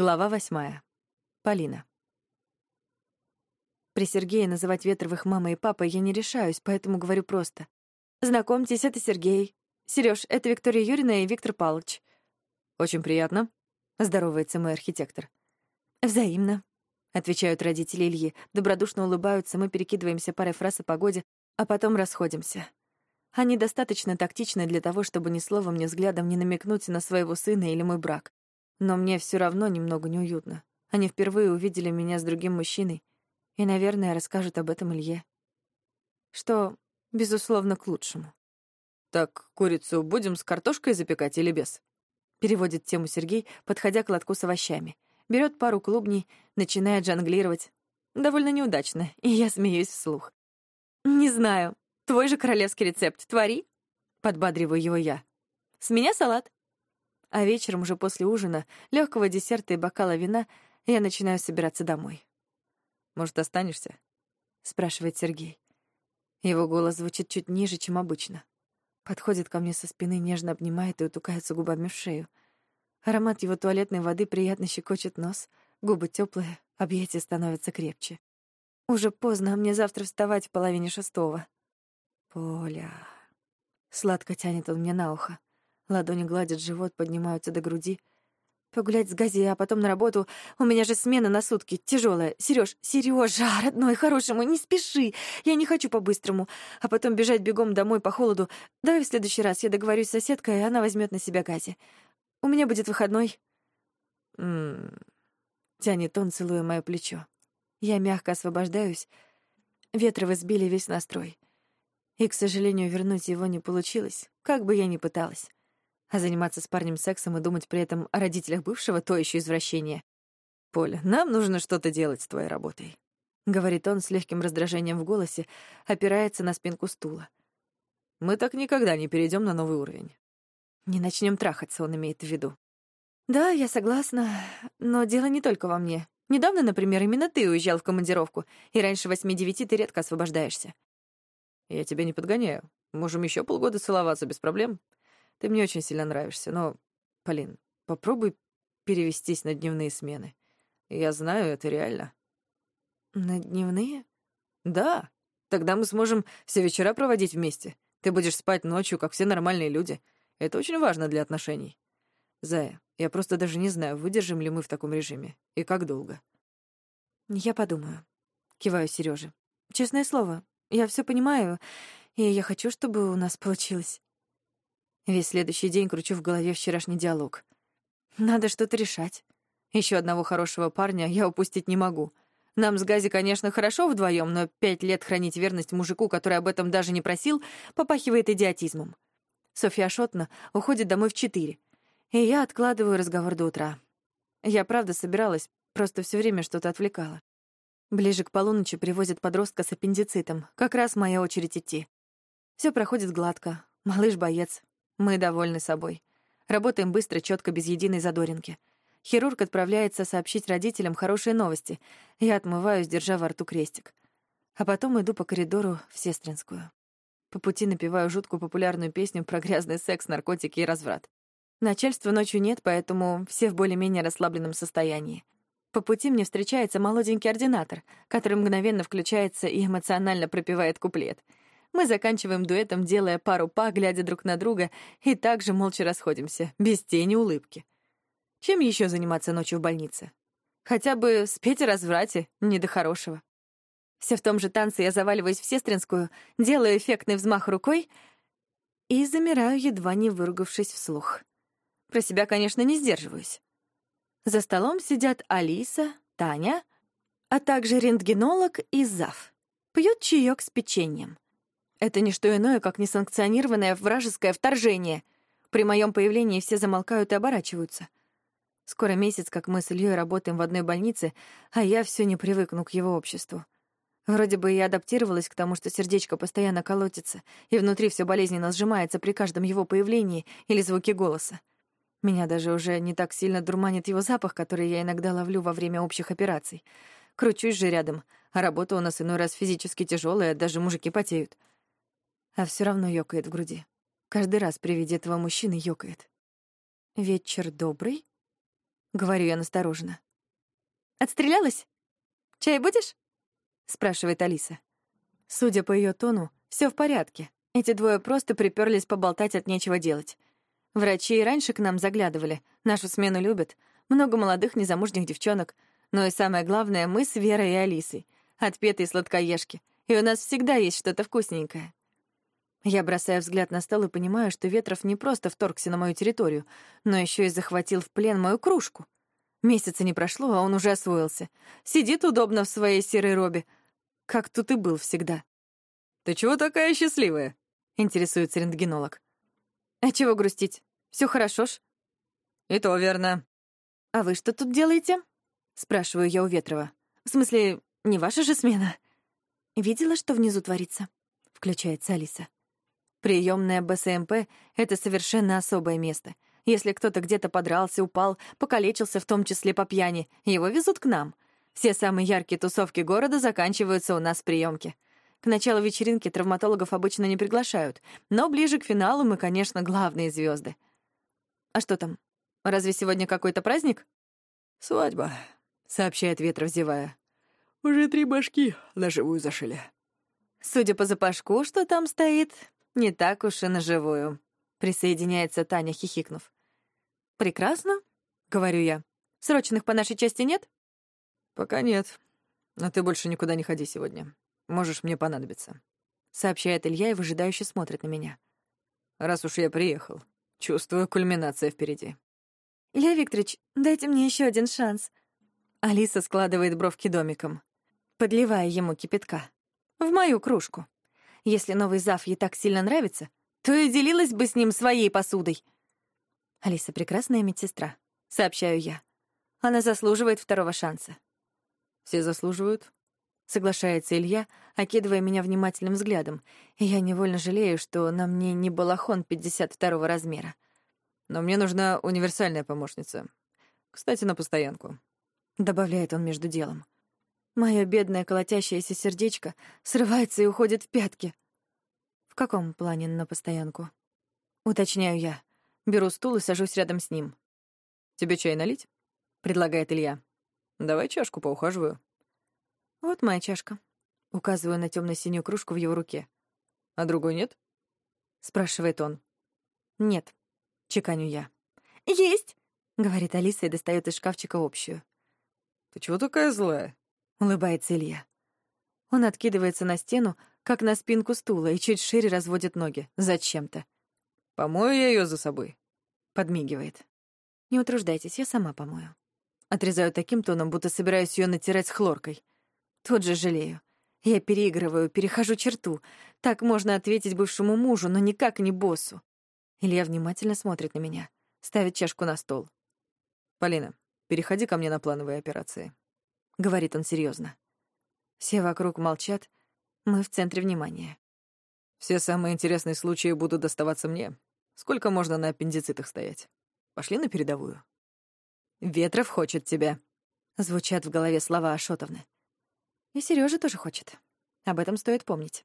Глава восьмая. Полина. При Сергее называть Ветровых мамой и папой я не решаюсь, поэтому говорю просто. «Знакомьтесь, это Сергей. Серёж, это Виктория Юрьевна и Виктор Павлович». «Очень приятно», — здоровается мой архитектор. «Взаимно», — отвечают родители Ильи, добродушно улыбаются, мы перекидываемся парой фраз о погоде, а потом расходимся. Они достаточно тактичны для того, чтобы ни словом, ни взглядом не намекнуть на своего сына или мой брак. Но мне все равно немного неуютно. Они впервые увидели меня с другим мужчиной и, наверное, расскажут об этом Илье. Что, безусловно, к лучшему. «Так курицу будем с картошкой запекать или без?» Переводит тему Сергей, подходя к лотку с овощами. Берет пару клубней, начинает жонглировать. Довольно неудачно, и я смеюсь вслух. «Не знаю. Твой же королевский рецепт. Твори!» Подбадриваю его я. «С меня салат. А вечером, уже после ужина, легкого десерта и бокала вина, я начинаю собираться домой. «Может, останешься?» — спрашивает Сергей. Его голос звучит чуть ниже, чем обычно. Подходит ко мне со спины, нежно обнимает и утукается губами в шею. Аромат его туалетной воды приятно щекочет нос, губы теплые, объятия становятся крепче. Уже поздно, а мне завтра вставать в половине шестого. «Поля...» Сладко тянет он мне на ухо. Ладони гладят живот, поднимаются до груди. Погулять с Гази, а потом на работу. У меня же смена на сутки, тяжелая. Сереж, Сережа, родной, хороший мой, не спеши. Я не хочу по-быстрому. А потом бежать бегом домой по холоду. Давай в следующий раз я договорюсь с соседкой, и она возьмет на себя Гази. У меня будет выходной. М Тянет он, целуя мое плечо. Я мягко освобождаюсь. Ветры сбили весь настрой. И, к сожалению, вернуть его не получилось, как бы я ни пыталась. А заниматься с парнем сексом и думать при этом о родителях бывшего — то еще извращение. «Поля, нам нужно что-то делать с твоей работой», — говорит он с легким раздражением в голосе, опирается на спинку стула. «Мы так никогда не перейдем на новый уровень». Не начнем трахаться, он имеет в виду. Да, я согласна, но дело не только во мне. Недавно, например, именно ты уезжал в командировку, и раньше восьми-девяти ты редко освобождаешься. Я тебя не подгоняю. Можем еще полгода целоваться без проблем. Ты мне очень сильно нравишься, но, Полин, попробуй перевестись на дневные смены. Я знаю, это реально. На дневные? Да. Тогда мы сможем все вечера проводить вместе. Ты будешь спать ночью, как все нормальные люди. Это очень важно для отношений. Зая, я просто даже не знаю, выдержим ли мы в таком режиме и как долго. Я подумаю. Киваю Сереже. Честное слово, я все понимаю, и я хочу, чтобы у нас получилось. Весь следующий день кручу в голове вчерашний диалог. Надо что-то решать. Еще одного хорошего парня я упустить не могу. Нам с Гази, конечно, хорошо вдвоем, но пять лет хранить верность мужику, который об этом даже не просил, попахивает идиотизмом. Софья Шотна уходит домой в четыре, и я откладываю разговор до утра. Я правда собиралась, просто все время что-то отвлекала. Ближе к полуночи привозят подростка с аппендицитом. Как раз моя очередь идти. Все проходит гладко. Малыш-боец. Мы довольны собой. Работаем быстро, четко, без единой задоринки. Хирург отправляется сообщить родителям хорошие новости. Я отмываюсь, держа во рту крестик. А потом иду по коридору в Сестринскую. По пути напеваю жуткую популярную песню про грязный секс, наркотики и разврат. Начальства ночью нет, поэтому все в более-менее расслабленном состоянии. По пути мне встречается молоденький ординатор, который мгновенно включается и эмоционально пропевает куплет — мы заканчиваем дуэтом, делая пару па, глядя друг на друга, и также молча расходимся, без тени улыбки. Чем еще заниматься ночью в больнице? Хотя бы спеть о разврате, не до хорошего. Все в том же танце я заваливаюсь в сестринскую, делаю эффектный взмах рукой и замираю, едва не выругавшись вслух. Про себя, конечно, не сдерживаюсь. За столом сидят Алиса, Таня, а также рентгенолог и зав. Пьют чаек с печеньем. Это не что иное, как несанкционированное вражеское вторжение. При моем появлении все замолкают и оборачиваются. Скоро месяц, как мы с Ильей работаем в одной больнице, а я все не привыкну к его обществу. Вроде бы я адаптировалась к тому, что сердечко постоянно колотится, и внутри все болезненно сжимается при каждом его появлении или звуке голоса. Меня даже уже не так сильно дурманит его запах, который я иногда ловлю во время общих операций. Кручусь же рядом, а работа у нас иной раз физически тяжелая, даже мужики потеют а все равно ёкает в груди. Каждый раз при виде этого мужчины ёкает. «Вечер добрый?» — говорю я настороженно. «Отстрелялась? Чай будешь?» — спрашивает Алиса. Судя по ее тону, все в порядке. Эти двое просто приперлись поболтать от нечего делать. Врачи и раньше к нам заглядывали, нашу смену любят. Много молодых незамужних девчонок. Но и самое главное, мы с Верой и Алисой. Отпетые сладкоежки. И у нас всегда есть что-то вкусненькое. Я бросаю взгляд на стол и понимаю, что Ветров не просто вторгся на мою территорию, но еще и захватил в плен мою кружку. Месяца не прошло, а он уже освоился. Сидит удобно в своей серой робе, как тут и был всегда. «Ты чего такая счастливая?» — интересуется рентгенолог. «А чего грустить? Все хорошо ж?» «И то верно». «А вы что тут делаете?» — спрашиваю я у Ветрова. «В смысле, не ваша же смена?» «Видела, что внизу творится?» — включается Алиса. Приемная БСМП — это совершенно особое место. Если кто-то где-то подрался, упал, покалечился, в том числе по пьяни, его везут к нам. Все самые яркие тусовки города заканчиваются у нас в приемке. К началу вечеринки травматологов обычно не приглашают, но ближе к финалу мы, конечно, главные звезды. А что там? Разве сегодня какой-то праздник? Свадьба, сообщает Ветров, зевая. Уже три башки на живую зашили. Судя по запашку, что там стоит, не так уж и на живую. Присоединяется Таня, хихикнув. «Прекрасно», — говорю я. «Срочных по нашей части нет?» «Пока нет. Но ты больше никуда не ходи сегодня. Можешь мне понадобиться», — сообщает Илья и выжидающе смотрит на меня. «Раз уж я приехал, чувствую кульминация впереди». «Илья Викторович, дайте мне еще один шанс». Алиса складывает бровки домиком, подливая ему кипятка. «В мою кружку». Если новый зав ей так сильно нравится, то и делилась бы с ним своей посудой. Алиса — прекрасная медсестра, сообщаю я. Она заслуживает второго шанса. Все заслуживают, соглашается Илья, окидывая меня внимательным взглядом, и я невольно жалею, что на мне не балахон 52 размера. Но мне нужна универсальная помощница. Кстати, на постоянку. Добавляет он между делом. Мое бедное колотящееся сердечко срывается и уходит в пятки. В каком плане на постоянку? Уточняю я. Беру стул и сажусь рядом с ним. «Тебе чай налить?» — предлагает Илья. «Давай чашку поухаживаю». «Вот моя чашка». Указываю на темно синюю кружку в его руке. «А другой нет?» — спрашивает он. «Нет», — чеканю я. «Есть!» — говорит Алиса и достает из шкафчика общую. «Ты чего такая злая?» — улыбается Илья. Он откидывается на стену, как на спинку стула, и чуть шире разводит ноги. Зачем-то. «Помою я ее за собой», — подмигивает. «Не утруждайтесь, я сама помою». Отрезаю таким тоном, будто собираюсь ее натирать с хлоркой. Тут же жалею. Я переигрываю, перехожу черту. Так можно ответить бывшему мужу, но никак не боссу. Илья внимательно смотрит на меня, ставит чашку на стол. «Полина, переходи ко мне на плановые операции», — говорит он серьезно. Все вокруг молчат, мы в центре внимания. «Все самые интересные случаи будут доставаться мне. Сколько можно на аппендицитах стоять? Пошли на передовую». «Ветров хочет тебя», — звучат в голове слова Ашотовны. И Сережа тоже хочет. Об этом стоит помнить.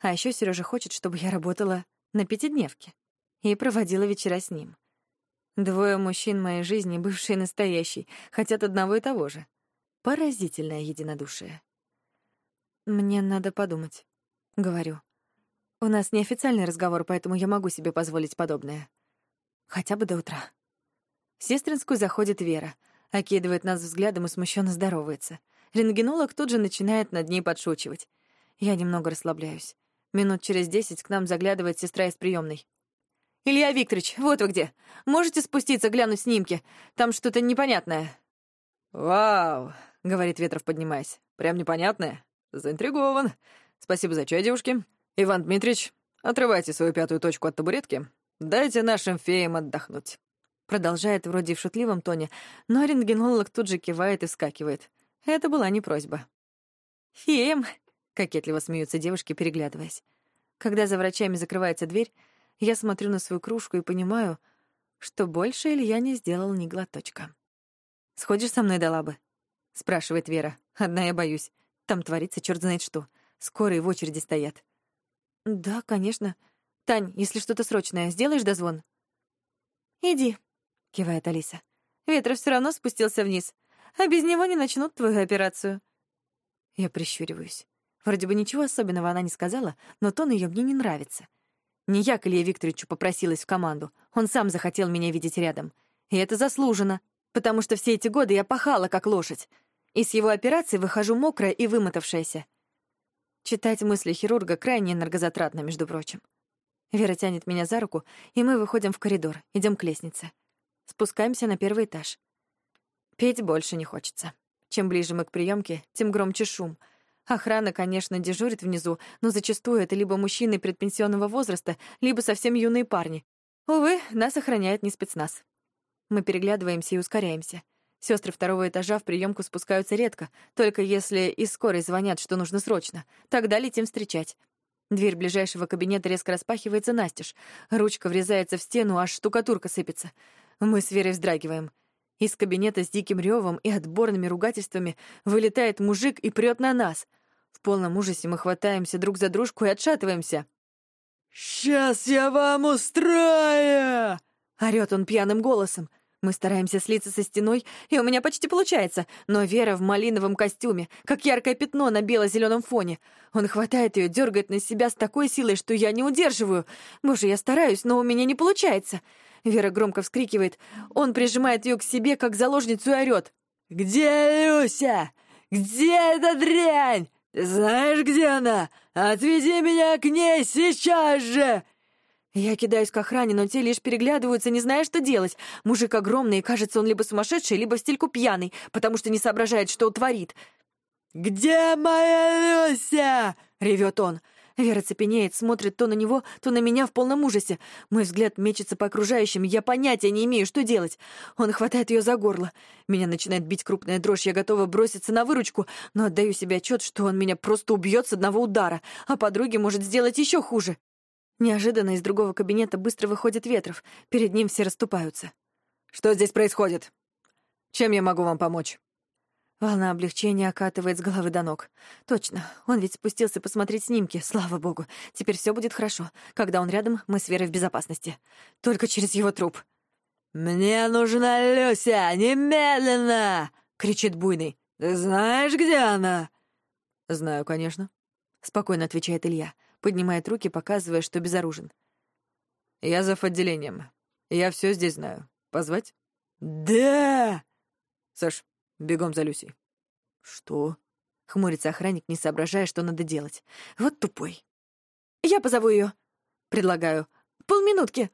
А еще Сережа хочет, чтобы я работала на пятидневке и проводила вечера с ним. Двое мужчин моей жизни, бывший и настоящий, хотят одного и того же — Поразительное единодушие. «Мне надо подумать», — говорю. «У нас неофициальный разговор, поэтому я могу себе позволить подобное. Хотя бы до утра». В сестринскую заходит Вера, окидывает нас взглядом и смущенно здоровается. Рентгенолог тут же начинает над ней подшучивать. Я немного расслабляюсь. Минут через десять к нам заглядывает сестра из приемной. «Илья Викторович, вот вы где. Можете спуститься, глянуть снимки? Там что-то непонятное». «Вау!» — говорит Ветров, поднимаясь. «Прям непонятное. Заинтригован. Спасибо за чай, девушки. Иван Дмитрич, отрывайте свою пятую точку от табуретки. Дайте нашим феям отдохнуть». Продолжает вроде в шутливом тоне, но рентгенолог тут же кивает и вскакивает. Это была не просьба. «Феям!» — кокетливо смеются девушки, переглядываясь. Когда за врачами закрывается дверь, я смотрю на свою кружку и понимаю, что больше Илья не сделал ни глоточка. «Сходишь со мной до лабы?» — спрашивает Вера. «Одна я боюсь. Там творится черт знает что. Скорые в очереди стоят». «Да, конечно. Тань, если что-то срочное, сделаешь дозвон?» «Иди», — кивает Алиса. Ветров все равно спустился вниз, а без него не начнут твою операцию. Я прищуриваюсь. Вроде бы ничего особенного она не сказала, но тон ее мне не нравится. Не я к Илье Викторовичу попросилась в команду, он сам захотел меня видеть рядом. И это заслуженно, потому что все эти годы я пахала, как лошадь. И с его операции выхожу мокрая и вымотавшаяся. Читать мысли хирурга крайне энергозатратно, между прочим. Вера тянет меня за руку, и мы выходим в коридор, идем к лестнице. Спускаемся на первый этаж. Петь больше не хочется. Чем ближе мы к приемке, тем громче шум. Охрана, конечно, дежурит внизу, но зачастую это либо мужчины предпенсионного возраста, либо совсем юные парни. Увы, нас охраняет не спецназ. Мы переглядываемся и ускоряемся. Сестры второго этажа в приемку спускаются редко, только если из скорой звонят, что нужно срочно. Тогда летим встречать. Дверь ближайшего кабинета резко распахивается настежь. Ручка врезается в стену, аж штукатурка сыпется. Мы с Верой вздрагиваем. Из кабинета с диким ревом и отборными ругательствами вылетает мужик и прет на нас. В полном ужасе мы хватаемся друг за дружку и отшатываемся. «Сейчас я вам устрою!» — орёт он пьяным голосом. Мы стараемся слиться со стеной, и у меня почти получается, но Вера в малиновом костюме, как яркое пятно на бело-зеленом фоне. Он хватает ее, дергает на себя с такой силой, что я не удерживаю. Боже, я стараюсь, но у меня не получается. Вера громко вскрикивает. Он прижимает ее к себе, как заложницу, и орёт. «Где Люся? Где эта дрянь? Ты знаешь, где она? Отведи меня к ней сейчас же!» Я кидаюсь к охране, но те лишь переглядываются, не зная, что делать. Мужик огромный, и кажется, он либо сумасшедший, либо в стельку пьяный, потому что не соображает, что творит. «Где моя Люся?» — ревет он. Вера цепенеет, смотрит то на него, то на меня в полном ужасе. Мой взгляд мечется по окружающим, я понятия не имею, что делать. Он хватает ее за горло. Меня начинает бить крупная дрожь, я готова броситься на выручку, но отдаю себе отчет, что он меня просто убьет с одного удара, а подруге может сделать еще хуже. Неожиданно из другого кабинета быстро выходит Ветров. Перед ним все расступаются. «Что здесь происходит? Чем я могу вам помочь?» Волна облегчения окатывает с головы до ног. Точно, он ведь спустился посмотреть снимки, слава богу. Теперь все будет хорошо. Когда он рядом, мы с Верой в безопасности. Только через его труп. «Мне нужна Люся! Немедленно!» — кричит Буйный. «Ты знаешь, где она?» «Знаю, конечно», — спокойно отвечает Илья поднимает руки, показывая, что безоружен. «Я зав. отделением. Я все здесь знаю. Позвать?» «Да!» «Саш, бегом за Люсей». «Что?» — хмурится охранник, не соображая, что надо делать. «Вот тупой». «Я позову ее. предлагаю. «Полминутки!»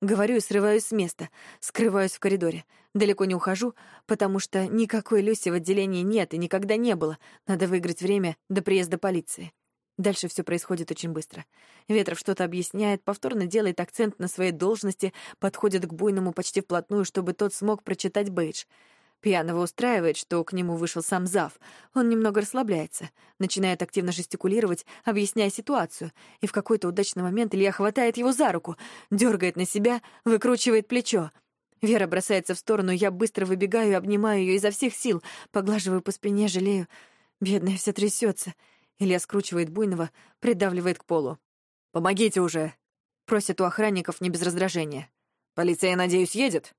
Говорю и срываюсь с места, скрываюсь в коридоре. Далеко не ухожу, потому что никакой Люси в отделении нет и никогда не было. Надо выиграть время до приезда полиции. Дальше все происходит очень быстро. Ветров что-то объясняет, повторно делает акцент на своей должности, подходит к буйному почти вплотную, чтобы тот смог прочитать бейдж. Пьяного устраивает, что к нему вышел сам зав. Он немного расслабляется, начинает активно жестикулировать, объясняя ситуацию, и в какой-то удачный момент Илья хватает его за руку, дергает на себя, выкручивает плечо. Вера бросается в сторону, я быстро выбегаю и обнимаю ее изо всех сил, поглаживаю по спине, жалею. Бедная вся трясется. Илья скручивает буйного, придавливает к полу. «Помогите уже!» Просит у охранников не без раздражения. «Полиция, надеюсь, едет?»